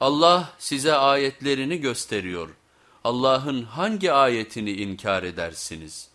Allah size ayetlerini gösteriyor. Allah'ın hangi ayetini inkar edersiniz?''